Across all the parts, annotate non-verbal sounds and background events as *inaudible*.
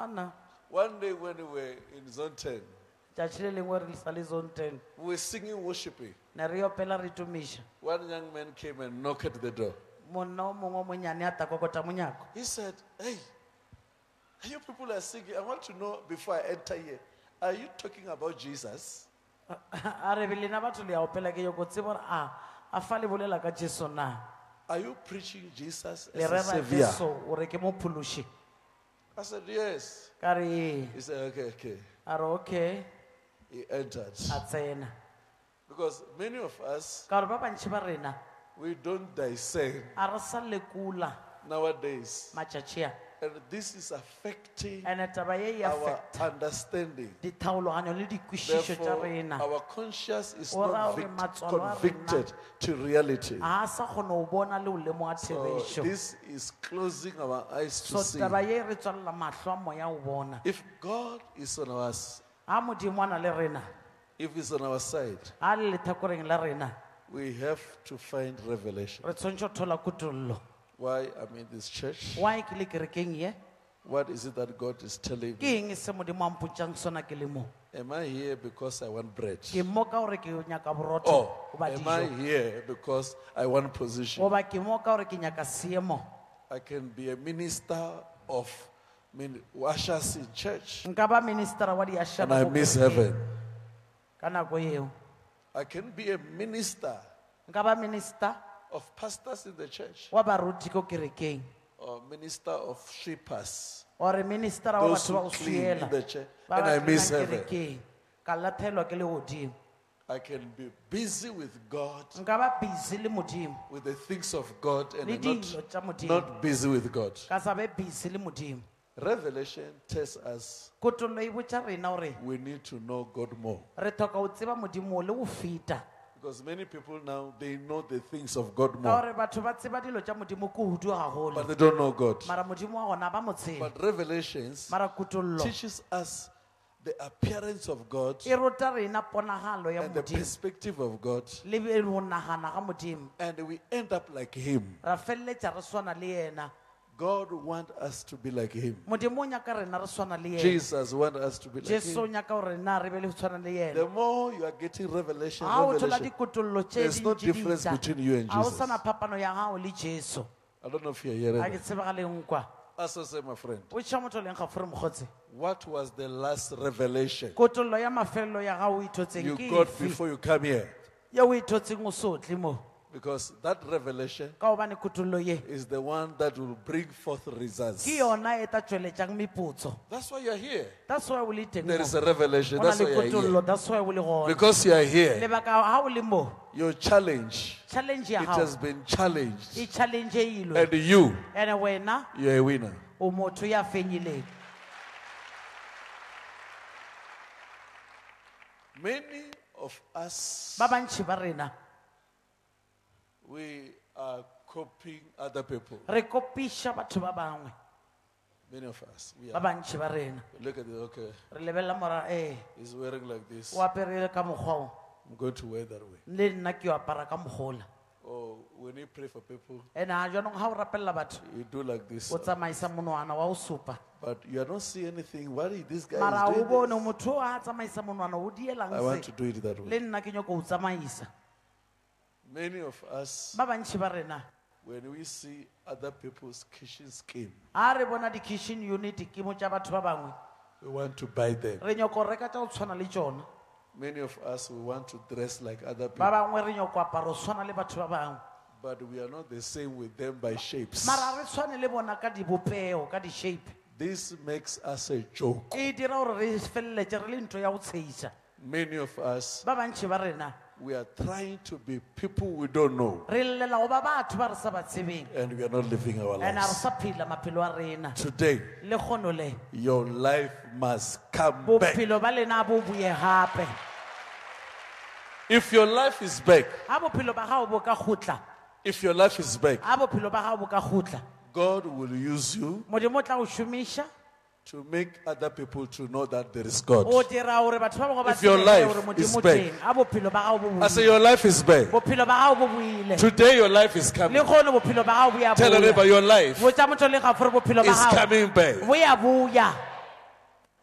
kereke di a swana One day when we were in Zone 10, tšatši le lengwe re sa le zone ten we were singing, worshiping. ne re opela re tumiša One young man came and knocked at the door. monna o mongwe o a takokota monyako He said, Hey, are you people are singing. I want to know before I enter here, are you talking about Jesus? *laughs* a re be lena batho le a opela ke yoko tsebe gore a ah, a fa le bolela ka jesu na Are you preaching Jesus le as a rera savior? jesu o re ke mophološi I said, Yes. ka re ee He said, Okay, okay. a re okay He entered. a tsena Because many of us, ka gore ba bantšhi ba rena we don't discern a re lekula nowadays. And this is affecting ande taba ye our understanding. dithaologanyo le dikwešišo tša Therefore, our conscience is not vict- matswalo a rena- convicted to reality. a sa kgone go bona le o lemoga So this is closing our eyes to see. taba ye re tswalela mahlo a moya o bona If God is on our, s- a modimo a na le rena if He's on our side, a le letlhakoreng la rena we have to find revelation. Re tshwanetse go thola kutololo Why I'm in this church? why ke le kerekeng ye What is it that God is telling ke me? eng se modimo a mpotšang sona ke le mo Am I here because I want bread? ke mo ka gore ke nyaka borotho oh, Or goba am I dijo here because I want position? goba ke mo ka gore ke nyaka seemo I can be a minister of min- ushers in church nka ba ministera wa and I mo miss kerekeng heaven. ka nako eo I can be a minister nka ba minister of pastors in the church wa baruti ko kerekeng or minister of sweepers. ore ministera wa Those batho ba who go clean in the church. And I miss heaven. kerekeng ka latlhelwa ke le I can be busy with God, nka ba busy le modimo with the things of God, and le I'm dilo tša not, modimo not busy with God. ka sa be busy le modimo Revelation tells us kotolo e botša rena gore we need to know God more. re tlhoka go tseba modimo o le go feta Because many people now, they know the things of God ka more, gore batho ba tseba dilo tša modimo ko hudu gagolo but they don't know God. mara modimo wa gona ba mo tseba But Revelations mara kutollo teaches us the appearance of God e ruta rena ponagalo ya and the modimo. perspective of God, le be go nagana ga modimo. And we end up like Him. ra feleletša re swana le yena God wants us to be like Him. modimo o nyaka rena re swana le yena Jesus wants us to be like Him. nyaka gore na re be le go tshwana le yena The more you are getting revelation, ga o thola revelation, there's no difference between you and Jesus. sana phapano ya gago le jesu I don't know if you're hearing. a me. ke tsebega leng kwa Also, say, my friend, o tšha motho leng ga fore mogotse what was the last revelation kotololo ya mafelelo ya gago o ithotseng you got before you come here? Ye o ithotseng o sotle mo Because that revelation ka gobane kotololo ye is the one that will bring forth results. ke yona e tla tsweletšang mepotso That's why you're here. that's why o le teng There is a revelation. go na That's le why you're here. that's why o le gona Because you are here, lebaka ga o le mo your challenge, challenge ya it gago has been challenged. e challenge-ilwe And you, ande wena you're a winner. o motho ya fenyileng Many of us, ba bantšhi ba rena we are copying other people. re kopiša batho ba bangwe Many of us. We ba are. bantšhi ba rena Look at it. Okay. re lebelela mora ee He's wearing like this. o aperele ka I'm going to wear that way. le nna ke o apara ka mogola Or when you pray for people, ga jaanong ga o rapelela batho you do like this. o tsamaisa monwana wa o supa But you are not seeing anything. What is this guy mara is o doing? bone this? motho o a tsamaisa monwana o dielang I want to se do it that le way. nna ke o tsamaisa Many of us, ba bantšhi ba rena. when we see other people's kitchen scheme, ga re bona di-kitchen unit kemo tša batho ba bangwe we want to buy them. re nyako reka tša go tshwana le tšona. Many of us, we want to dress like other ba people, bangwe re nyako apara go tshwana le batho ba bangwe. But we are not the same with them by shapes. mara re tshwane le bona ka dibopeo ka di-shape. This makes us a joke. e dira gore re feleletse re le ntho ya go tsheiša Many of us, ba bantšhi ba rena we are trying to be people we don't know, re llela go ba batho ba re sa ba tsebeng. And we are not living our lives. sa phela maphelo a rena. Today, le kgono le. your life must come back. bophelo ba lena bo If your life is back, ga bophelo ba gago bo ka gotla if your life is back, ga bophelo ba gago bo ka gotla God will use you to make other people to know that there is God. o dira gore batho ba bangwe ba If your tsebe life gore is modimo back. teng a bophelo ba gago bo I say your life is back. bophelo ba gago bo buile Today your life is le coming. kgone bophelo ba gago bo ya Tell boya your life botsa motho le gafore bophelo ba is gago coming back. bo ya boya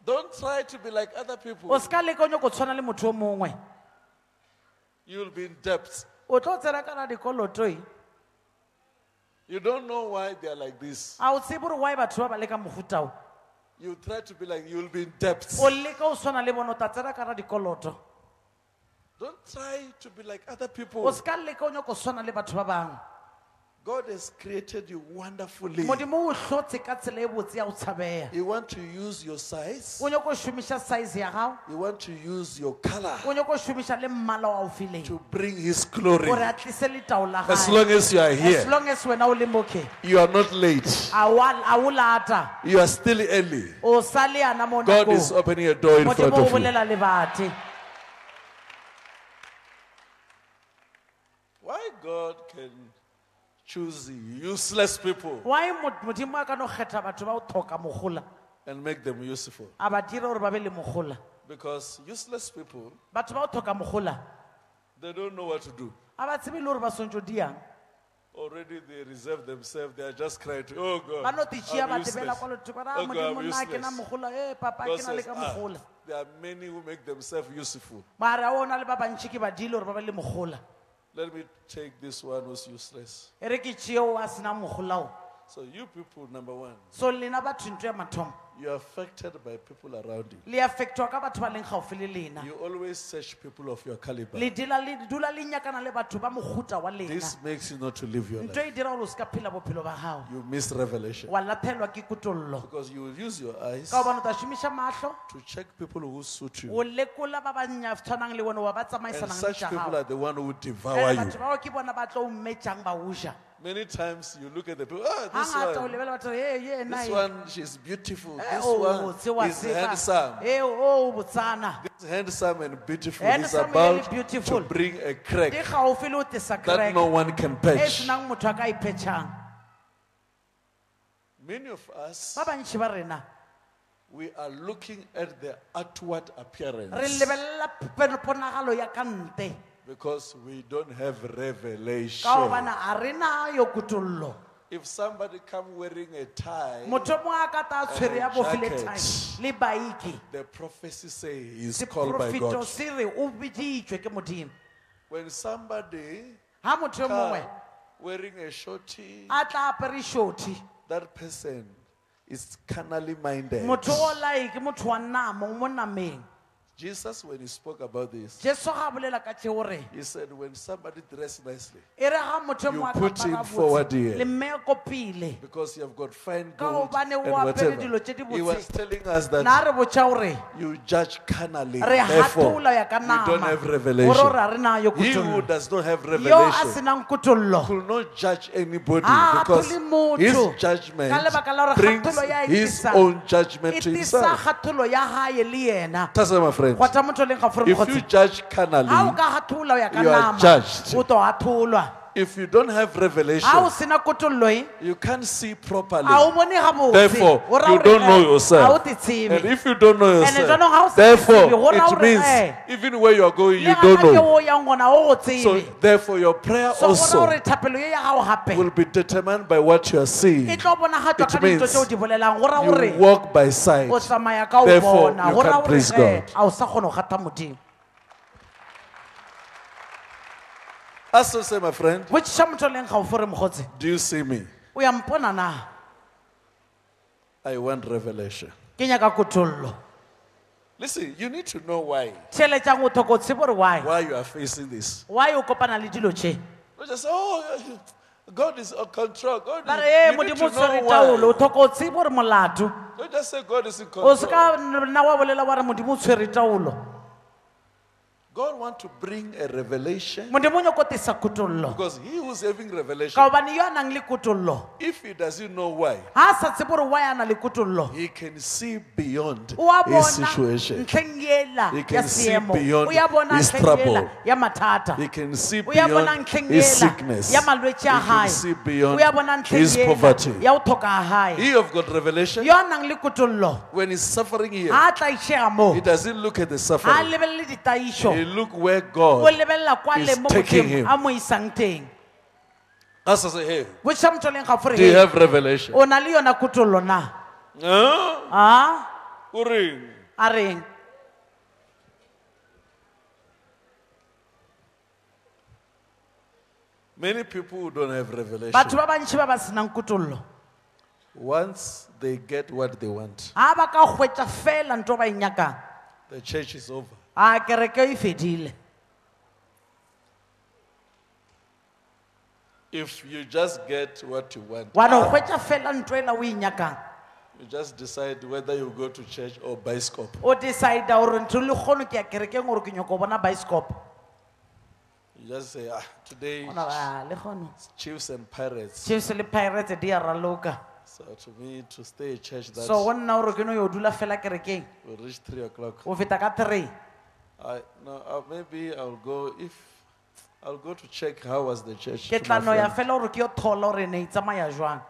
Don't try to be like other o people. se ka leka tshwana le motho o mongwe You'll be in debt. o tlo tsena kana dikolotoi You don't know why they are like this. a o tsebe gore why batho ba ba leka mofutao You try to be like you'll be in debt. o leka o tshwana le bone o ta tsena kana dikoloto Don't try to be like other people. se ka leka o nyako tshwana le batho ba bangwe God has created you wonderfully. modimo o tlhotse ka tsela e botse ya go tshabeya You want to use your size. o nyako šomiša size ya gago You want to use your color o nyako šomiša le mmala wa o fileng to bring His glory. gore a tlise letao la As gae long as you are as here, long as wena o le moke you are not late. a wa- a o lata You are still early. o sa le yana mo God is nakong opening a door in front modimo o of you. bolela le bate Why God can choose useless people why mo- modimo a ka no kgetha batho ba o thoka mogola and make them useful? a ba dira gore ba be le mogola Because useless people, batho ba o thoka mogola they don't know what to do. a ba tsebe le gore ba swantse o diang Already they reserve themselves. They are just crying, to, "Oh God, ba no tešea I'm useless." tebela kwa lethoko ra Oh God, modimo I'm nna ke na useless. e papa God says, "Ah, there are many who make themselves useful. Let me take this one who's useless. Re ke tšeo a senang mogolao So you people, number one, so lena batho ntho ya mathomo you're affected by people around you. le affectwa ka batho ba leng gaufi le lena You always search people of your caliber. le dila- le dula le nyakana le batho ba mohuta wa lena This makes you not to live your ntho life. e dira gore o se phela bophelo ba gago You miss revelation. wa ke kotollo Because you will use your eyes ka gobane o ta šomiša to check people who suit o you. lekola ba banya tshwanang le bone wa ba And tsamaisanang le such tša people gago are the one who devour you. batho bao ke bona ba tlo o mmetšang ba uja Many times you look at the people, ah, this gangata o one, lebela batho ye ena this e." one, she's beautiful. Eh, This o one botse wa is handsome. Eh, o botsana This handsome and beautiful is Handsome and about beautiful. to bring a di crack gaufi le o tesa that no one can e patch. senang motho a ka iphetšhang Many of us, ba bantšhi ba rena we are looking at the outward re appearance lebelela pe- ponagalo ya ka nte because we don't have revelation. ka gobana a re na yo If somebody come wearing a tie, motho a ka ta tshwere ya bofile jacket. tai le baiki the prophecy say he is called by seprofeto God. se re o biditšwe ke modimo When somebody ga motho yo mongwe come wearing a shorty, a tla apere šothi that person is carnally minded. motho o lai ke motho wa namo mo nameng Jesus, when he spoke about this, jesu ga a bolela ka tšeo re he said, when somebody dressed nicely, e re ga motho You put him forward here. le mmea pele because you have got fine Ka gold gobane and o apere whatever, dilo tše di he was botse. telling us na that re botša gore you judge carnally. re Therefore, ya ka you don't nama have gore revelation. a re na yo He who kutollo does not have yo a revelation senang kutollo could not judge anybody Ah, because motho. his judgment lebaka la gore brings ya e his own judgment e to tisa himself. kgatolo ya gae le yena That's my friend. friends, If you judge carnally, you are judged. O to gatholwa if you don't have revelation, ga o sena kotollo you can't see properly. a o bone gabotse Therefore, you don't know eh, yourself. And if you don't know yourself, jaanong ga o sa therefore, tsebe, go raya it means eh, even where you are going, you don't know. o yang gona o go So, therefore, your prayer so go raya also gore thapelo ye ya gago gape will be determined by what you are seeing. It means dintho tse o di bolelang go raya You walk by sight. o tsamaya ka o Therefore, you can please eh, God. A still I say, my friend, which motho ga o fore mogotse do you see me? o ya mpona na I want revelation. ke nyaka Listen, you need to know why. o why Why you are facing this. why o kopana le dilo tše Not just, oh, God is in control. God ba is, re e you need modimo o to tshwere know taolo o why. o tshe molato Don't just say God is in o control. nna wa bolela wa re modimo o tshwere taolo God want to bring a revelation modimo o nyako tisa kutollo because he who's having revelation, ka gobane yo a nang le kutollo if he doesn't know why, ga a sa tsebe gore wa ya na le kutollo he can see beyond his situation. He can see beyond o ya bona his trouble. yela ya mathata He can see o ya bona beyond his sickness. ya malwetse a He can see beyond ya bona ntlheng his poverty. ya go tlhoka ga gae He have got revelation. yo a nang le kutollo When he's suffering here, ga a tlaišega mo he doesn't look at the suffering. He look where God. is taking him. a mo isang teng As I say, hey, botša motšoleng ga do you have revelation? o na le yona kutollo na Huh? Ah? Uring. Many people who don't have revelation, batho ba bantšhi ba ba senang kutollo once they get what they want, ga ba ka hwetša fela nto ba nyakang the church is over. A kereke e fedile If you just get what you want, wa no hwetša fela nto ela o e nyakang you just decide whether you go to church or bioscope. o decida gore ntho le kgono ke ya kerekeng gore ke nyako bona bioscope You just say, ah, today, ona ba le kgono chiefs and pirates. chiefs le pirates di a raloka. So to me, to stay in church, that so go nna gore ke no yo dula fela kerekeng. will reach three o'clock. o feta ka three I no, uh, maybe I'll go if I'll go to check how was the church. ke to my ya friend. fela gore ke yo thola gore ne e tsamaya jwang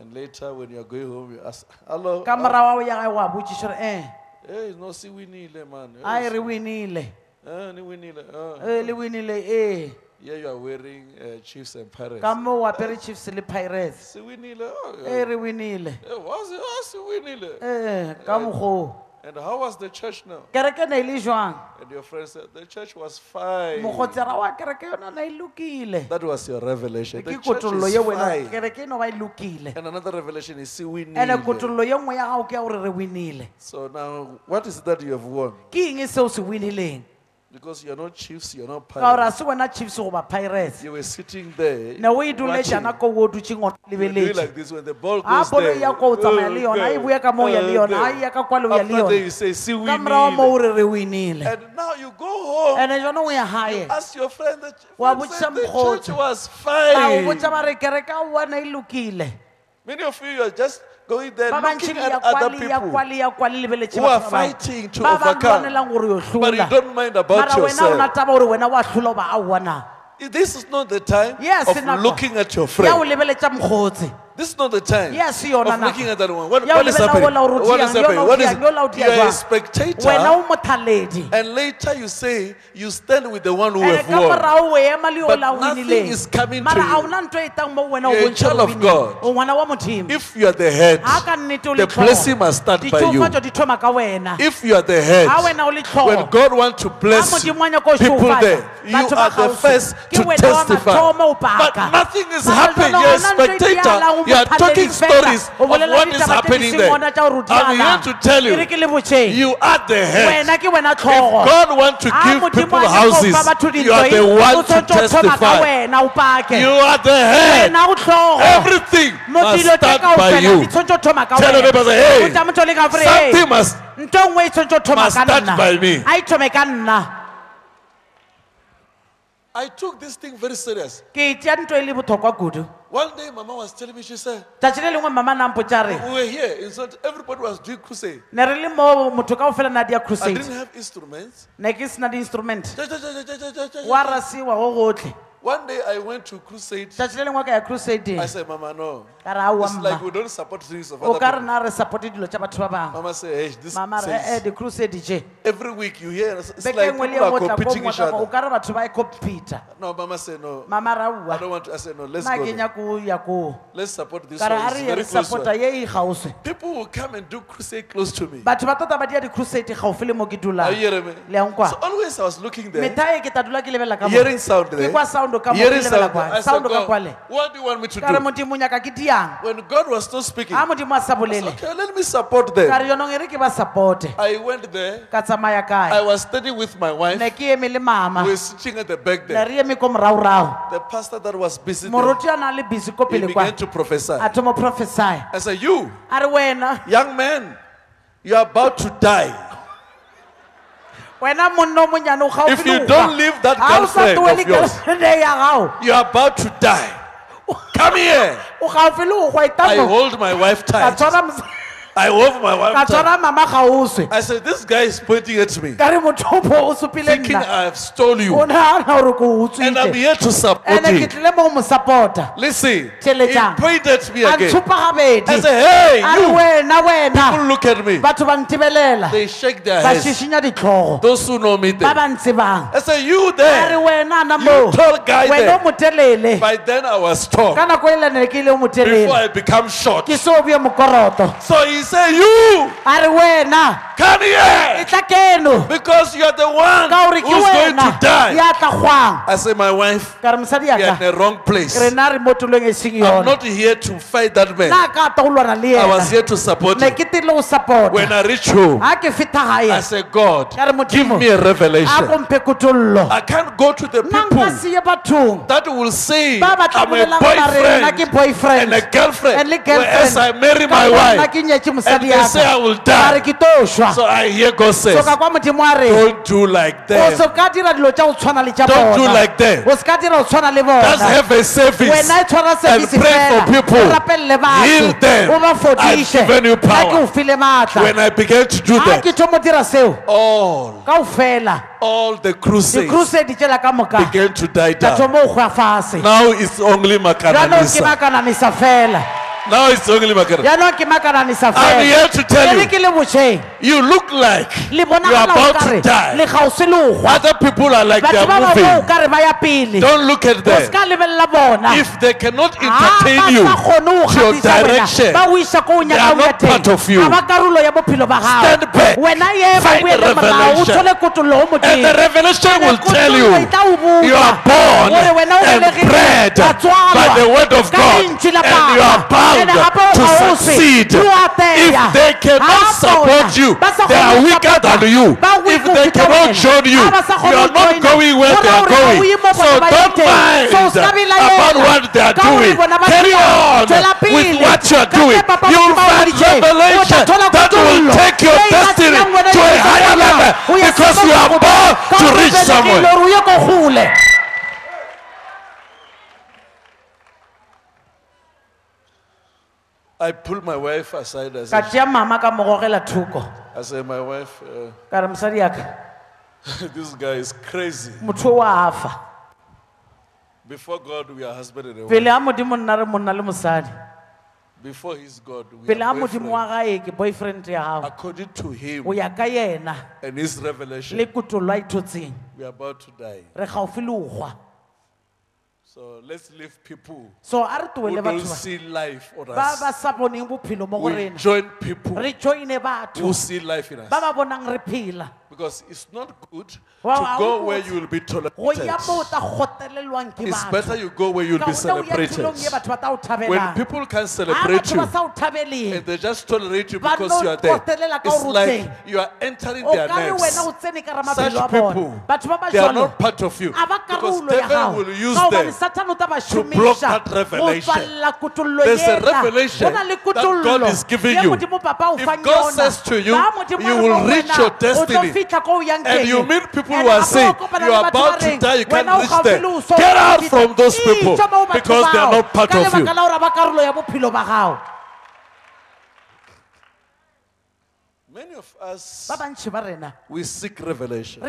And later, when you're going home, you ask, "Hello, ka uh, morago ya gae wa botšiša gore eh hey, no, see winile, man. a e re winile uh, ni winile. Uh, e le winile ee yeah, you are wearing uh, chiefs and pirates. ka mo o apere chiefs le pirates See winile. Oh, e re winile Hey, what's it? What's winile? ee ka mokgoo And how was the church now? kereke ne e le jwang And your friend said the church was fine. mogotsera wa kereke yona na e lokile That was your revelation. The ke church is wena fine. kereke ba e lokile And another revelation is see winile. ande kotollo ye nngwe ya gago ke ya gore re winile So now, what is it that you have won? ke eng seo se winileng Because you're not chiefs, you're not ka gore a pirates. se wena chiefs goba pirates You were sitting there. ne o e watching. duletšana ko o dutšeng o You were doing lebeletse like this when the ball a goes bolo there. ya ko o tsamaya oh, le oh, yona a e there, boe ka mo o ya le oh, yona a there. e ya ka kwa le o ya le After that, yona you say, see ka morago mo o winile. re re winile And now you go home. ande jone o ya gae Ask your friend. The, Wa friend botša said the mokgotsi. church was a o fine. botsa ba re kereke a bona e lokile Many of you are just going there ba looking at other le ya kwa people. le ya kwa le lebeletse who are batho ba bangwe. fighting to overcome. lwanelang gore yo But you don't mind about mara wena o yourself. nataba gore wena wa hlola ba aowa na This is not the time Yes, of looking at your friend. This is not the time Yes, of nako. looking at that one. What, what is happening? What is happening? What is diang, yola o dia You are a spectator, and later you say you stand with the one who ka won. morago o ema le But nothing is coming to you. a ona nto tang mo wena o You're a child of. God. o ngwana wa modimo If you are the head, ga ka nnete o le the blessing must start by you. ditšhofatšo di thoma ka wena If you are the head, ga wena o le tlhogo when God wants to bless Ha Modimo a nyaka ho people there, you are the first to testify. But nothing is happening. You're a spectator. You are talking stories of what is happening there. seng gona tša ho I'm here to tell you, ke le botjeng. you are the head. wena ke wena If God wants to ah, give people a nyaka ho houses, you are the one to tshwantse ho thoma ka testify. wena o pake You are the head. wena o tlhogo Everything must start by you. di tshwantse ho thoma ka Tell your neighbor, hey, Botsa motho o leng haufi, hey, Something must. ntho nngwe tshwantse ho thoma must start by me. I took this thing very serious. ke e ntho e le botlhokwa kudu One day, Mama was telling me, she said, tšatši le lengwe mama re we were here. In so everybody was doing crusade. ne re le moo motho ka ofela na dia I crusade didn't have instruments. ne ke sena di-instrument wa rasiwa go gotlhe One day I went to crusade. ya I said, Mama, no. It's like we don't support things of other people. na re supporte dilo tša batho ba bangwe Mama said, hey, this mama re tše every week you hear, it's like people are competing each other. ka batho ba e No, Mama said, no. mama I don't want to. I said, no, let's go. there. ya Let's support this one. It's re ye very close support-a one. ye e People will come and do crusade close to me. batho ba tota ba dia di-crusade gaufi le mo ke Are you hearing me? le So always I was looking there, e ke tla ke lebelela ka mo hearing sound there, ke kwa sound ka mo ke hearing lebelela sound there. kwa I said, sound ka kwale God, what do you want me to ka re do? modimo o nyaka ke diang When God was not speaking, ga I modimo a sa said, bolele okay, let me support ka them. re yonong e re ke ba supporte I went there. ka tsamaya I kae was standing with my wife. ne ke eme le mama We were sitting at the back ne there. re eme ko moraorao The pastor that was busy there, moruti a na le busy ko he pele kwa began to prophesy. a thomo prophesy I said, you, a re wena young man, you're about to die. wena monna o monyane o gaufi If you don't leave that Ha o sa girlfriend of yours. girlfriend ya gago You're about to die. Come here. o gaufi le go gwa I hold my wife tight. I hold my ka wife mama gaoswe I said, This guy is pointing at me, ka re motho o supile thinking nna I have stole o you. nagana gore ko And I'm utswitse here to support ande ke you. tlile mo go mo support-a Listen, he Theletšang. pointed at me a again. ntshupa I gabedi said, Hey, a re you. wena wena People look at me. batho ba ntebelela They shake their ba heads. šišinya ditlhogo Those who know me ba there. ba ntsebang I said, You a re there. wena na You mo tall guy wena o there. motelele By then I was tall ka nako e lene ke ile o before motelele I become short. ke se o mokoroto So he said, You. A re wena? Come here. Tla keno. Because you're the one ka gore ke who's going wena to die. ya tla kgwang. I say, My wife, ka re mosadi you're in the wrong place. re na re mo tulong e seng I'm yona not here to fight that man. nna ka go lwana le I was yena here to support ne you. ke tile go support When I reach home, ga ke feta I said, God, ka re give modimo me a a revelation. kotollo I can't go to the nna nka people seye bathong. that will say ba ba I'm a bolelang ba re nna ke boyfriend and a girlfriend. and le Whereas I marry Ka my gore nna wife. ke nyetse and they say I will die. ke to šwa So I hear God says, ka kwa modimo a re don't do like them. se ka dira dilo tša go tshwana le tša Don't do like them. o se ka dira go tshwana le Just have a service and pray for people. Heal them. I've given you power. o file maatla When I began to do that, ke thomo dira seo all, ka o fela all the crusades dikrusedi tšela ka moka began to die down. thomo o gwa fase Now it's only Makananisa. Now it's only Makananisa. jaanong ke makananisa I'm here to tell you, ke le botšheng you look like le you're bonagala about to die. le gausi le o Other people are like batho they're bangwe o moving. kare ba ya pele Don't look at o them. ka lebelela bona If they cannot Ah, entertain you ba sa kgone ho to your wena, direction, ba o isa ko o they nyakang are ho ya not part of you. Ha ba karolo ya bophelo ba gago Stand back. wena Find boele the o revelation. thole kotollo ho and the modimo revelation will tell you Kotollo tla o you are born and bred by the word of God, and you are bound And to succeed. If they cannot support you, they are weaker than you. If they cannot join you, you are not going. where they are going. So don't yang teng. So mind about what they are doing. Carry on with what you are doing. You will find revelation that will take your destiny to a higher level because you are born to reach somewhere. hore o ye ko gole I pulled my wife aside. I ka said, tšea mama ka thoko I said my wife, uh, ka re mosadi yaka *laughs* this guy is crazy. motho o a fa Before God, we are husband and a wife. pele a modimo nna re monna le mosadi Before His God, we pele a are modimo boyfriend. wa gae ke boyfriend ya gago According to Him o ya ka yena and His revelation, le kotolo a ithotseng we are about to die. re gaufi le o gwa So let's leave people so a re who toele don't batho see life on ba ba us. sa boneng bophelo mo go We rena join people re joine who batho see life in ba us. ba bonang re phela Because it's not good Wow, to go where you will be go tolerated. ya mo gotelelwang ke It's batho better you go where you'll Ka be gonne o ya celebrated. tulong ye batho ba tla o When thabelang people can Ha celebrate batho you ba sa o thabeleng and they just tolerate you Ba because no you are there, kotelela ka it's hore o like tsene. you are entering o their ka re wena o nerves. tsene ka ra Such people, batho ba ba they are not part of you. a ba Because karolo ya devil will use ka gobane them to block that revelation. There's a revelation that God is giving you. If God says to you, you will reach your destiny, and you meet people who are saying, you are about to die, you can't reach them. Get out from those people because they are not part of you. Many of us, we seek revelation.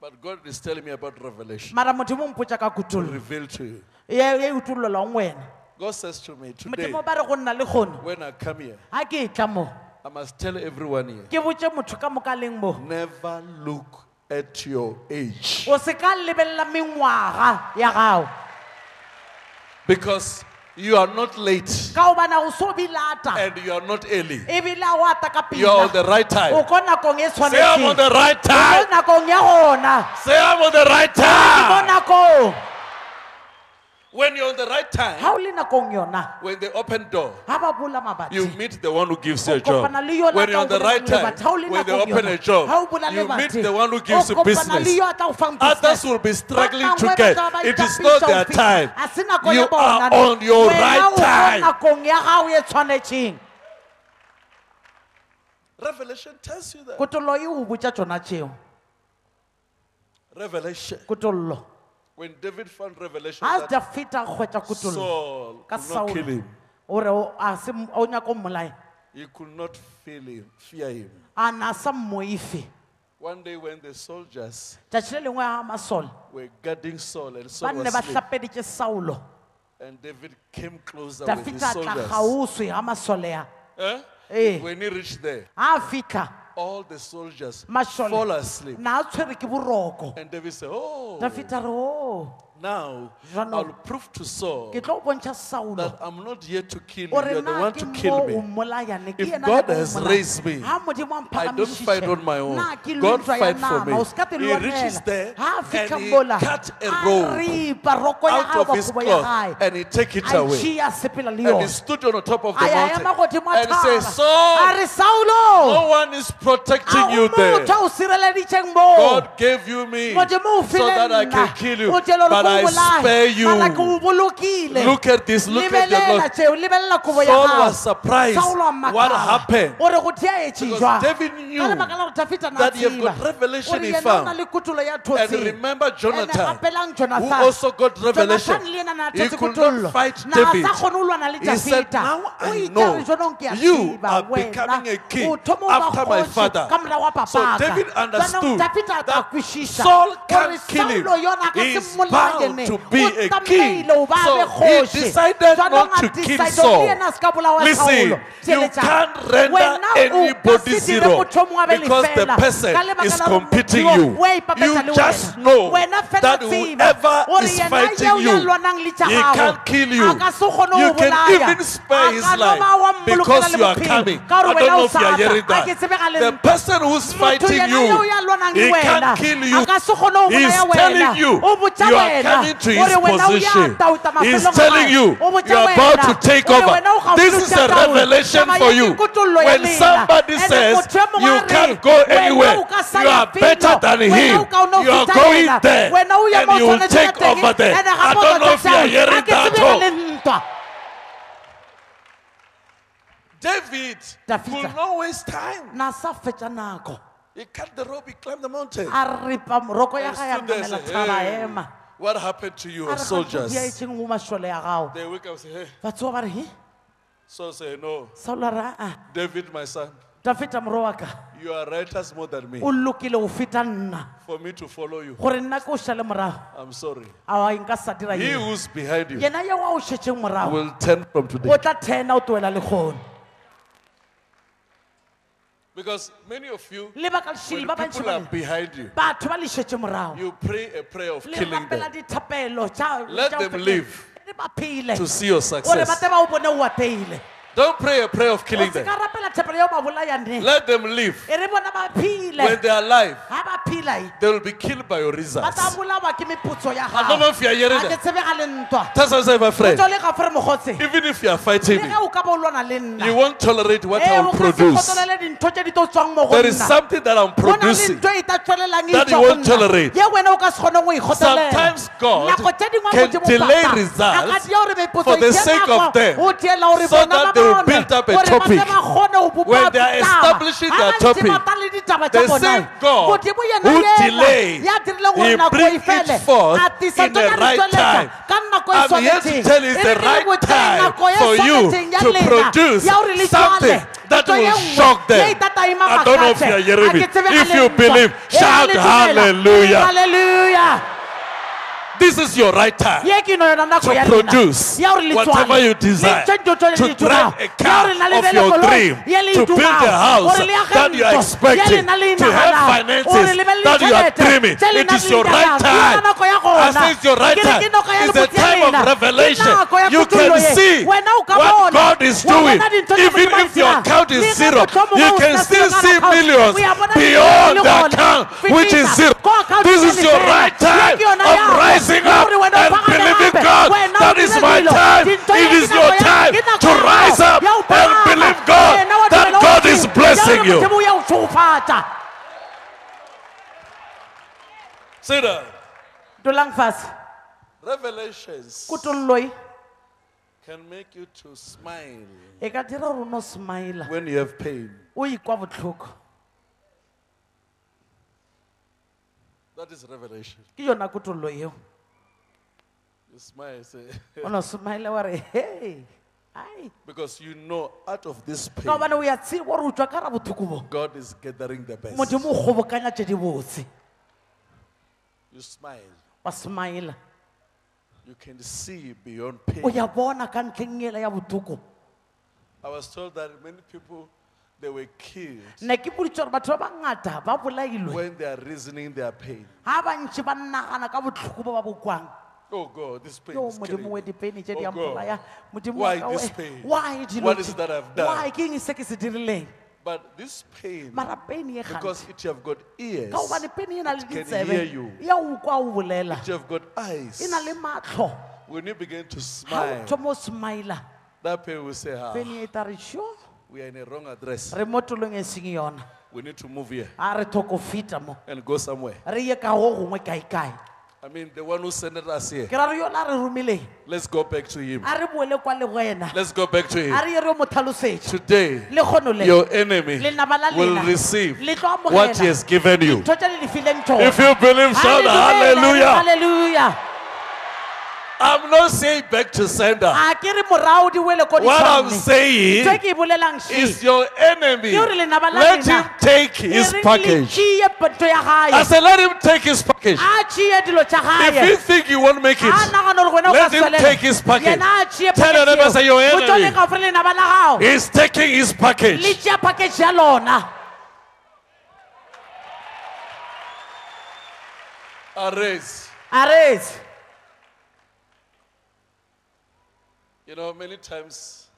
But God is telling me about revelation. mara modimo o mpotša ka To kotollo reveal to you. ye ye utololwang wena God says to me, today, modimo ba re go nna le kgono when I come here, ga ke e tla mo I must tell everyone here, ke botse motho ka moka leng mo never look at your age. o se ka lebelela mengwaga ya gago Because you are not late ka gobana o so bilata and you are not early. ebile a o ata ka You are on the right o time. ko nakong e Say I'm on tshwanetseng the right o ko time. nakong ya gona Say I'm on the right time. nakong When you're on the right time, ga o le nakong yona when they open door, ba bola you meet the one who gives you a job. kopana le yona When you're on the right time, batho. Ha o le when they open a job, ha o bola le you meet the one who gives you business. yo a tla o fang Others will be struggling to get. ba tla ba It is not their time. Ha You are on your right time. nakong ya gago tshwanetseng Revelation tells you that. kutollo e o botša tšona tšeo Revelation. kutollo When David found revelation that a hwetša kutollo Saul ka could not kill him, ore o- a se m- o nyaka o mmolaya he could not feel him, fear him. a na sa mmoife One day when the soldiers tšatši le lengwe a masole were guarding Saul and ba Saul nne was ba asleep, hlapeditše saulo and David came closer with his tla soldiers. ga Eh? Eh. When he reached there, a fitlha all the soldiers Mashole. fall asleep. na a tshwere ke boroko And David said, Oh, dafita re o now I'll prove to Saul ke tlo o bontšha saulo that I'm not here to kill you. You're the one to kill me. If God has raised me, Ha Modimo a I don't fight on my own. God fight for me. o ska te He reaches there Ha a fitlha and he cut a a robe ripa roko ya out of his cloth and he take it away. tšea sepela le And he stood on the top of the mountain and said. Saul, A re saulo no one is protecting you there. motho a o sireleditšeng moo God gave you me so that I can kill you, O tšela gore but I spare mara ke o you. Look at this, look at your Lord. tšeo lebelela kobo ya Saul was surprised what happened. ore go theaetse Because David knew lebaka la gore Dafita na that you've tseba got revelation he found. na le kutulo ya And remember Jonathan, who also got revelation. He could not fight Na a sa David. kgone ho lwana le He said, Now I know re jwanong ke a you are becoming a king O thoma ho ba after my father. ka morao wa So. David understood Dafita a tla that Saul can't kill him. He is bound ne. to be a king. So he decided not to kill decide Saul. hore yena a ska bolawa Listen, you can't render anybody ka se dire zero motho o mongwe a be because the person is competing you. o a ipapatsa You just know that whoever is fighting you, lwanang le tša he can't kill you. a ka se kgone ho You can even spare his life ba wa mmolokela because you are coming. I don't know if you are hearing tla. A ke that. tsebe ga le The person who's fighting you, eo ya lwanang le he can't kill you. A ka se kgone ho He's telling you, you are wena coming to his gore wena o ya position. He's telling you, you're about to take over. wena o gaufi This is a revelation for you. ke kutullo ya When somebody says motho mongwe you can't go anywhere, o ka you are better than him. o ka o no You are going there Wena o ya and you will take over there. I don't know if you are hearing that tsebe ga all. le. David Dafita. could not waste time. na sa He cut the rope, he climbed the mountain. a ripa roko ya And ga ya stood there and said, hey, ema what happened to you, soldiers? gaetšeng mo mašole ya They wake up and say, hey. ba tsoga ba re he? Saul said, no, saulo ra a ah, ah. David, my son, dafeta moro wa ka. You are righteous more than me. o lokile go feta nna. For me to follow you, gore nna ke o šale morago I'm sorry. a nka sa dira He who's behind you yena yeo a o šetšeng morago will turn from today. o tla thena o toela lekgone Because many of you, when ba people are behind you, batho ba le morago you pray a prayer of le killing them. dithapelo tša Let tša them live le ba phele. to see your gore success. bate ba o bone o apeile Don't pray a prayer of killing them. ka rapela thapelo yeo ba bolayane Let them live. re bona ba phile When they are alive, ga ba phila they will be killed by your results. tla bolawa ke meputso ya I don't know if you are hearing gago a ke that. tsebe ga le ntwa That's what I say, my friend. tso le ga fore mogotse Even if you are fighting me, ge o ka ba o lwana le nna you won't tolerate what Eh, I will produce. kgotolele dintho tše di tlo tswang mo go There is something that I'm go na le producing. ntho tla tswelelang that you won't tolerate. ye wena o ka se kgone go ikgotelela Sometimes God nako tše dingwe can delay results a ka dia gore meputso for the sake of them, o tiela gore so that they will build up a gore ba tle topic. ba kgone go bopa When they are establishing their topic, ntse ba tla le ditaba tša the same God who yena, delayed, ya dirile gore He nako bring e it forth in the right time. I'm here to tell you it's the right time for you to produce ya gore le something that will shock them. I don't know if you are hearing me. ke tsebe ga If you believe, shout hallelujah. Hallelujah. This is your right time. ye ke no yona nako to produce Ya gore le whatever you desire, Le ntše ntho tšeo le to drive a car gore na le of your dream, to build a house that you are expecting, le na le to have finances Gore le be le that you are dreaming. It is your right time. yona nako ya I say it's your right time. ke nako ya It's the time of revelation. You can see Wena o ka what. God is doing. bona dintho tse Even if your account is zero, motho o mongwe you can still see millions O ya bona beyond the account, which is zero. This is your right time of yako. Rising up gore wena o and pagame believing. God. That is my time. Dintho It ye is ke your time to rise up and believe God that God is blessing you. Modimo ya o tšhofatša. Sit down. dulang fase Revelations kutulloi can make you to smile ka dira no smila when you have pain. o ikwa botlhoko That is revelation. Smile, say, *laughs* o no smile wa re hey ai because you know out of this pain, ka gobane o ya tse gore o tswa ka ra bothoko bo God is gathering the best. modimo o kgobokanya tse di botse You smile. wa smile You can see beyond pain. o ya bona ka ntlheng ela ya bothoko I was told that many people they were killed ne ke boditse gore batho ba bangata ba bolailwe when they are reasoning their pain. ga bantši ba nnagana ka botlhoko bo ba bo kwang Oh God, this pain yo is modimo killing we me. dipene tše di Oh ampolaya God. modimo Why wa ka this we- pain? why dilo What is tše? it that I've done? why ke eng se ke se dirileng But this pain, mara pene ye because gantši it have got ears, ka gobane pene e na le it can ditsebe hear you. ya o kwa o bolela it have got eyes. e na le matlho When you begin to ga o smile, thomo o smila that pain will say, ah, pene e tla re sho we are in a wrong address. re mo tolong e seng yona We need to move here a re thoko feta mo and go somewhere. Re ye ka go gongwe kaekae I mean, the one who sent us here. ke ra re yona a re romileng Let's go back to him. a re boele kwa le wena Let's go back to a him. re ye re yo mo tlhalosetše Today, le kgono le your enemy lenaba la will lena receive le tlo what he has given you. ntho tše le di fileng If you believe, shout hallelujah. halleluja I'm not saying back to sender. a ke re morao di wele ko What I'm saying ke e bolelang is your enemy. Ke hore lenaba la Let lena him take his package. tšie ntho ya I gae said, let him take his package. a tšie dilo tša If you gae think you won't make a it, nagana gore wena o Let him tswelela. take his package. yena a tšie Tell your neighbor, say, "Your enemy." botsone ka ofere lenaba la gago he's taking his le package. tšea package ya lona Arrest. a rese You know, many times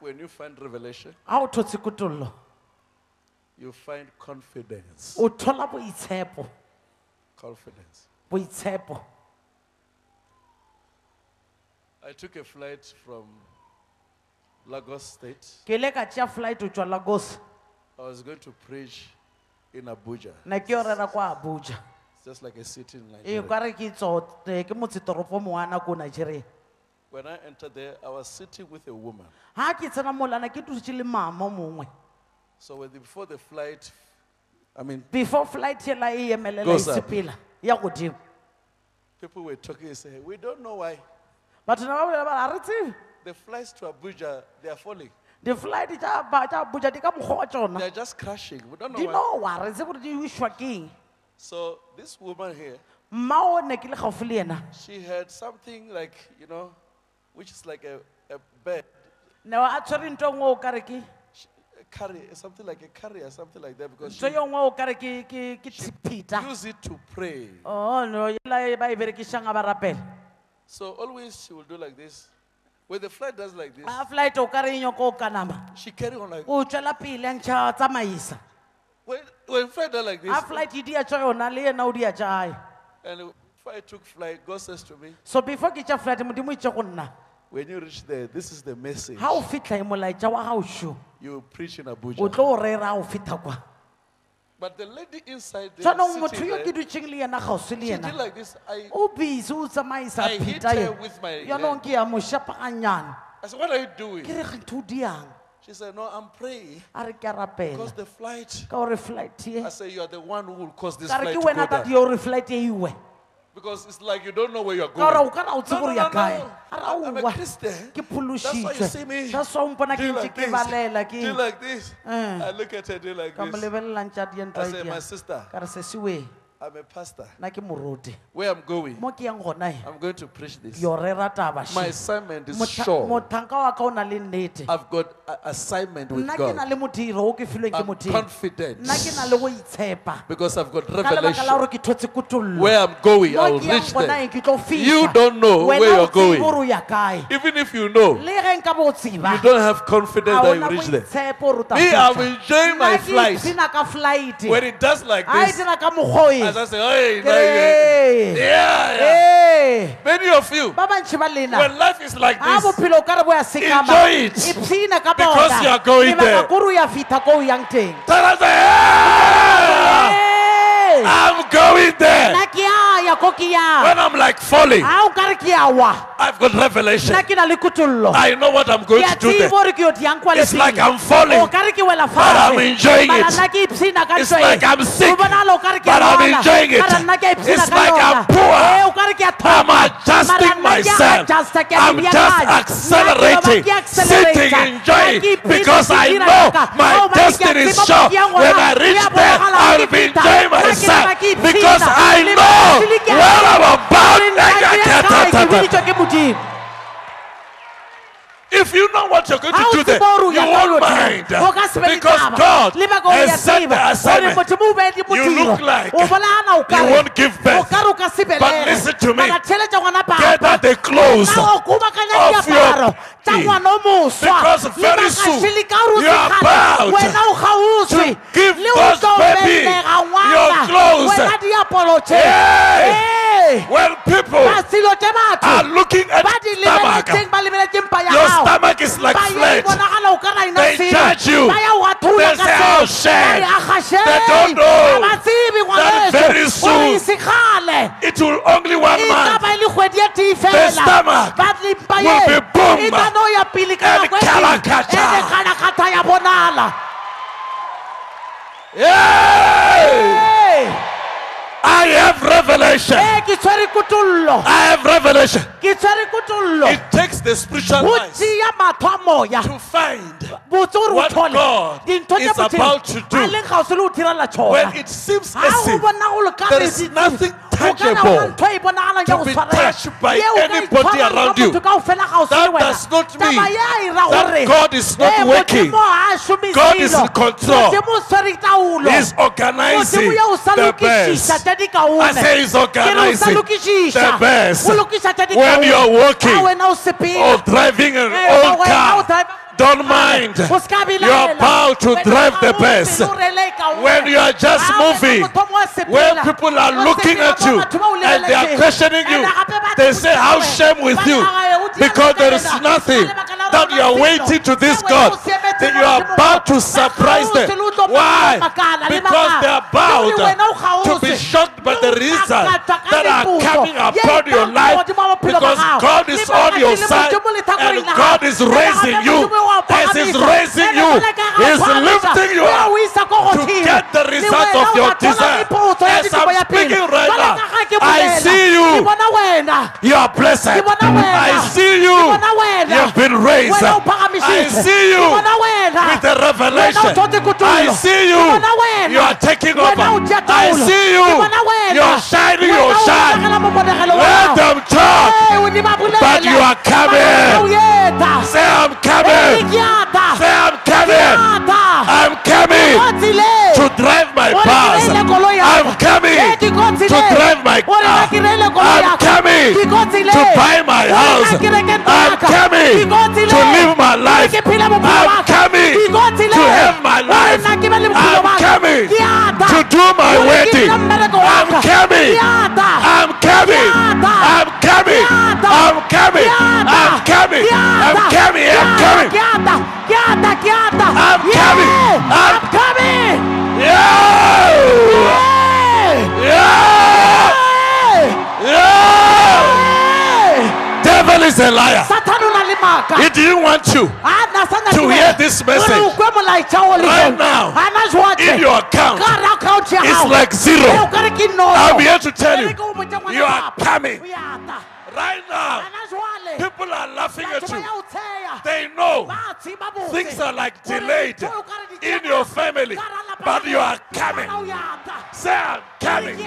when you find revelation, ga o thotse kotollo you find confidence. o thola boitshepo Confidence. boitshepo I took a flight from Lagos State. ke ile ka tšea flight o tswa lagos I was going to preach in Abuja. ne ke yo rera kwa abuja It's just like a city in ee Nigeria. kwa re ke tso eh, ke motsetoropo mongwe nako nigeria When I entered there, I was sitting with a woman. ga ke tsena molana ke dutse le mama mongwe So when the, before the flight, I mean, before flight ela e emelela Goes up. isepela ya godimo people were talking and saying, we don't know why. batho na ba bolela ba re tsebe The flights to Abuja, they are falling. di-flight tša ba- tša abuja di ka mokgwa wa They tsona are just crashing. We don't know di why. nowa re tse gore di wišwa keng So this woman here, mma o ne ke le gaufi le ena she had something like, you know, which is like a, a bed, ne a tshwere nto e nngwe o kare ke a carry, eh, something like a carrier, something like that, because nto she yo nngwe o kare ke ke ke tshipita use it to pray. oh no ela e ba e berekišang a ba rapela So always she will do like this. When the flight does like this, a flight o kare e nyoko o kanama she carry on like. o tswela pele a ntšha tsamaisa When when flight does like this, a flight e dia tša yona le yena o dia tšae and before I took flight, God says to me, so before tša flight modimo itše go nna when you reach there, this is the message ga o fitlha e molaetša wa you will preach in o Abuja. tlo o rera o feta kwa But the lady inside there, motho sitting yo ke there, dutšeng le yena gausi le she did yena like this. I, o busy o tsamaisa I hit pheta her with my yaanong leg. ke ya mo shapaganyana I said, what are you doing? ke re kgetho o diang She said, no, I'm praying a re ke a rapela because the flight. ka gore flight I said, you are the one who will cause this ka re flight ke to go down. yo gore flight e iwe Because it's like you don't know where you're ka gore o going. ka ra o tse No, no, no. I'm a Christian. That's why you see me. that's why o mpona ke Do like this. Do like this. Eh. I look at her, do like this. I said, my sister, ka re sesiwe I'm a pastor. nna ke moruti Where I'm going, mo ke yang gona I'm going to preach this. yo rera taba My assignment is sure. mothanka wa ka o na le nnete I've got an assignment with nna ke na God. le modiro o ke filweng ke I'm confident nna ke na le go itshepa because I've got ka lebaka la revelation. gore ke thotse kotollo Where I'm going, I'll reach there. ke tlo fitlha. You don't know where you're going. gore o ya kae Even if you know, le ge nka bo o tseba you don't have confidence that you reach there. boitshepo gore o tla Me. I'm enjoying my flight. ipshina ka flight When it does like this, dira ka mokgwa as I say, hey, Ke yeah, yeah. "Eh." Many of you, ba bantšhi ba lena when life is like this, bophelo o ka re bo ya sekama Enjoy it. Because you are going there. kore o ya fitlha ko o yang teng tell us, hey. I'm going there. Nna ke a ya nako ke ya when I'm like falling, a o kare ke ya wa I've got revelation. nna ke na le kutollo I know what I'm going to do there. tsebo gore ke yo diang kwa It's like I'm falling, o kare ke wela but I'm enjoying it. nna ke ipshina ka It's like I'm sick, O bonala o kare ke a but I'm enjoying it. mara nna ke a ipshina It's like I'm poor. Eh, o kare ke a I'm adjusting Mara nna ke a myself. adjusta, ke a I'm just accelerating, ba ke accelerata. sitting, ke ipshina because I know my Oh, mara ke a destiny is sure. When I reach there, I'll be enjoying myself nna ke ipshina. because I know matsatsi ke a where tseba. I'm about. Gore nna ke ya kae, ke biditswe ke Modimo. If you know what you're going to do there, tseba hore o you won't mind. O ka se be le Because. God Le baka o ya has set the assignment. Modimo o beetse You look like O bonagala o you won't give birth. o kare o ka se But listen to me. Mara theletša ngwana Get at the clothes Nna o kubakanya of your diaparo tša king. ngwana. Because very soon šele ka gore o you are about Wena o kgauswi. to give those baby your clothes. Hey! day, when people are looking at stomach, your stomach is like slate. They judge you. They say, oh, shit. They don't know that very soon it will only one month. The stomach will be boom and kalakata. Yeah! yeah. I have revelation. Eh, ke tshwere kutullo. I have revelation. Ke tshwere kutullo. It takes the spiritual eyes tšea matho a moya. to find botse gore o What God is about to do. a leng gause le o direla when it seems as if bona go le ka there is nothing tangible to be touched by Ye o ka anybody around you. motho kaofela gause le That does not mean ye a ira that God is not eh, working. Modimo ha a šome God is in control. Modimo o tshwere taolo. He's organizing Modimo ya o sa the best. Tše di kaone. I say he's Ke re o sa organizing the best. O lokiša tše di When you're walking or driving an Eh, old car. Don't mind. Ska You're about to drive the best. pelo rele ka one. When you are just moving, motho mo a sepela. When people are looking at you batho ba o and they are questioning you, And gape ba they say, How shame with you? re, "Ah, o dia Because there is nothing Ka lebaka la that you are waiting to this God o siametse that mo you are about to surprise them. kgaotse le o tlo Why? Because they're Le hore about wena o to be shocked by the results that are coming upon your life Modimo wa bophelo ba because. God is on your side Modimo le tlhakoreng and God is raising you. As He's raising you, He's lifting you up o isa ko to get the Le result of your desire. As I'm speaking right now, ka ga ke I see you. You are blessed. Ke bona wena. I see you. Ke bona wena. You've been raised. O I see you Ke bona wena. with the revelation. I see you. Ke bona wena. You are taking over. I see you. You are shining your shine. bonagala mo bonagalo wa Let them talk. O di ba bolele. But you are coming. Ba o yeta. Say I'm coming. Say I'm coming. I'm coming to drive my bus. reile koloi ya I'm coming to drive my car. na ke reile koloi ya I'm coming to buy my house. ke reke ntlo I'm coming I'm coming to have my life. na ke be le bophelo I'm coming to do my wedding. dira mmereko wa I'm coming. I'm coming. I'm coming. I'm coming. I'm coming. I'm coming. I'm coming. I'm coming. I'm- coming. Yeah. Yeah. Yeah. Devil is a liar. Satan o na le maaka. He didn't want you Ah, na sa na to hear this message. o kwe molaetša o le Right now, ah, in your account. Ka hara account ya It's like zero. O kare ke nono. I'm here to tell you, Ere ke o botse ngwana you are coming. Right now, ah, people are laughing at you. ya o tsheya. They know Ba tseba botse. things are like delayed ntho o kare di in your family, Ka hara lapa but you are coming. Ah, Say I'm coming.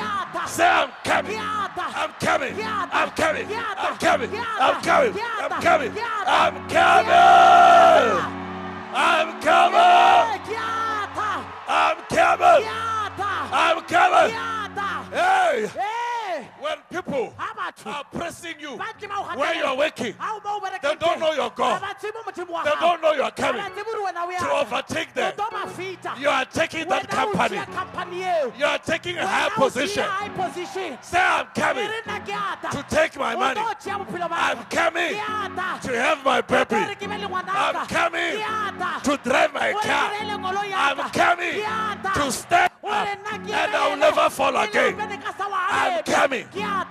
Say I'm coming. I'm coming. I'm coming. I'm coming. I'm coming. I'm coming. I'm coming. I'm coming. I'm coming. I'm coming. Hey, people are pressing you where you're working, Ha o ba o berekang they don't know you're gone. Ha ba tsebe Modimo wa They don't know you're coming ba tsebe hore wena o to overtake them. O tlo ba feta. You are taking that company. tšea company eo. You are taking a high Wena o tšea position. Say I'm coming re nna ke ata. to take my money. tlo tšea bophelo ba I'm coming to have my baby. re ke be le ngwanaka. I'm coming to drive my car. ke reele koloi ya I'm coming to stand up re nna ke and I will never fall again. sa wa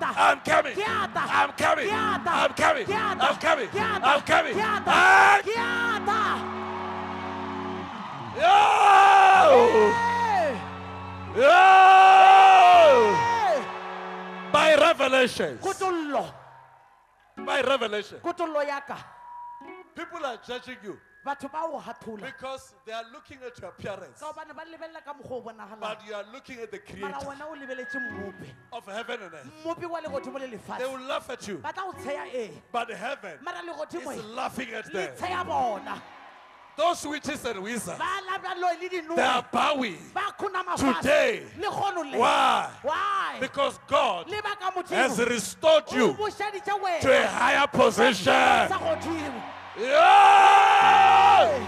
I'm coming. I'm coming. I'm coming. I'm coming. I'm coming. I'm coming. Yo! Yo! By revelations. By revelation. Kutullo ya ka. People are judging you Batho ba o hathola. because they are looking at your appearance. Ka hobane ba lebelela ka mokgwa o bonahalang. But you are looking at the Mara creator wena o lebeletse mmopi. of heaven and earth. Mmopi wa legodimo le They lefatshe. will laugh at you. Ba tla o tsheya ee. But heaven Mara legodimo is e, laughing at le them. tsheya bona. Those witches and wizards, Ba labalo le they are bowing. Ba khunama fatshe. Today. Le kgono le. Why? Why? Because God Le ba ka has Modimo. restored O you bušeditše to a higher position. Sa godimo. Yeah!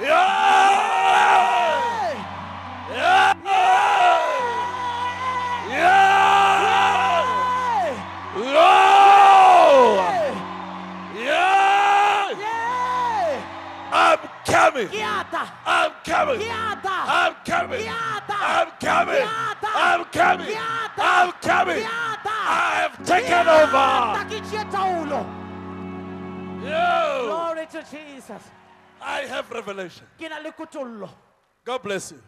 Yeah! Yeah! Coming! I'm coming! I'm coming! I'm coming! I'm coming! I'm coming! I have taken over! Ke tšea taolo. Yo! Glory to Jesus. I have revelation. Ke na le kutullo. God bless you.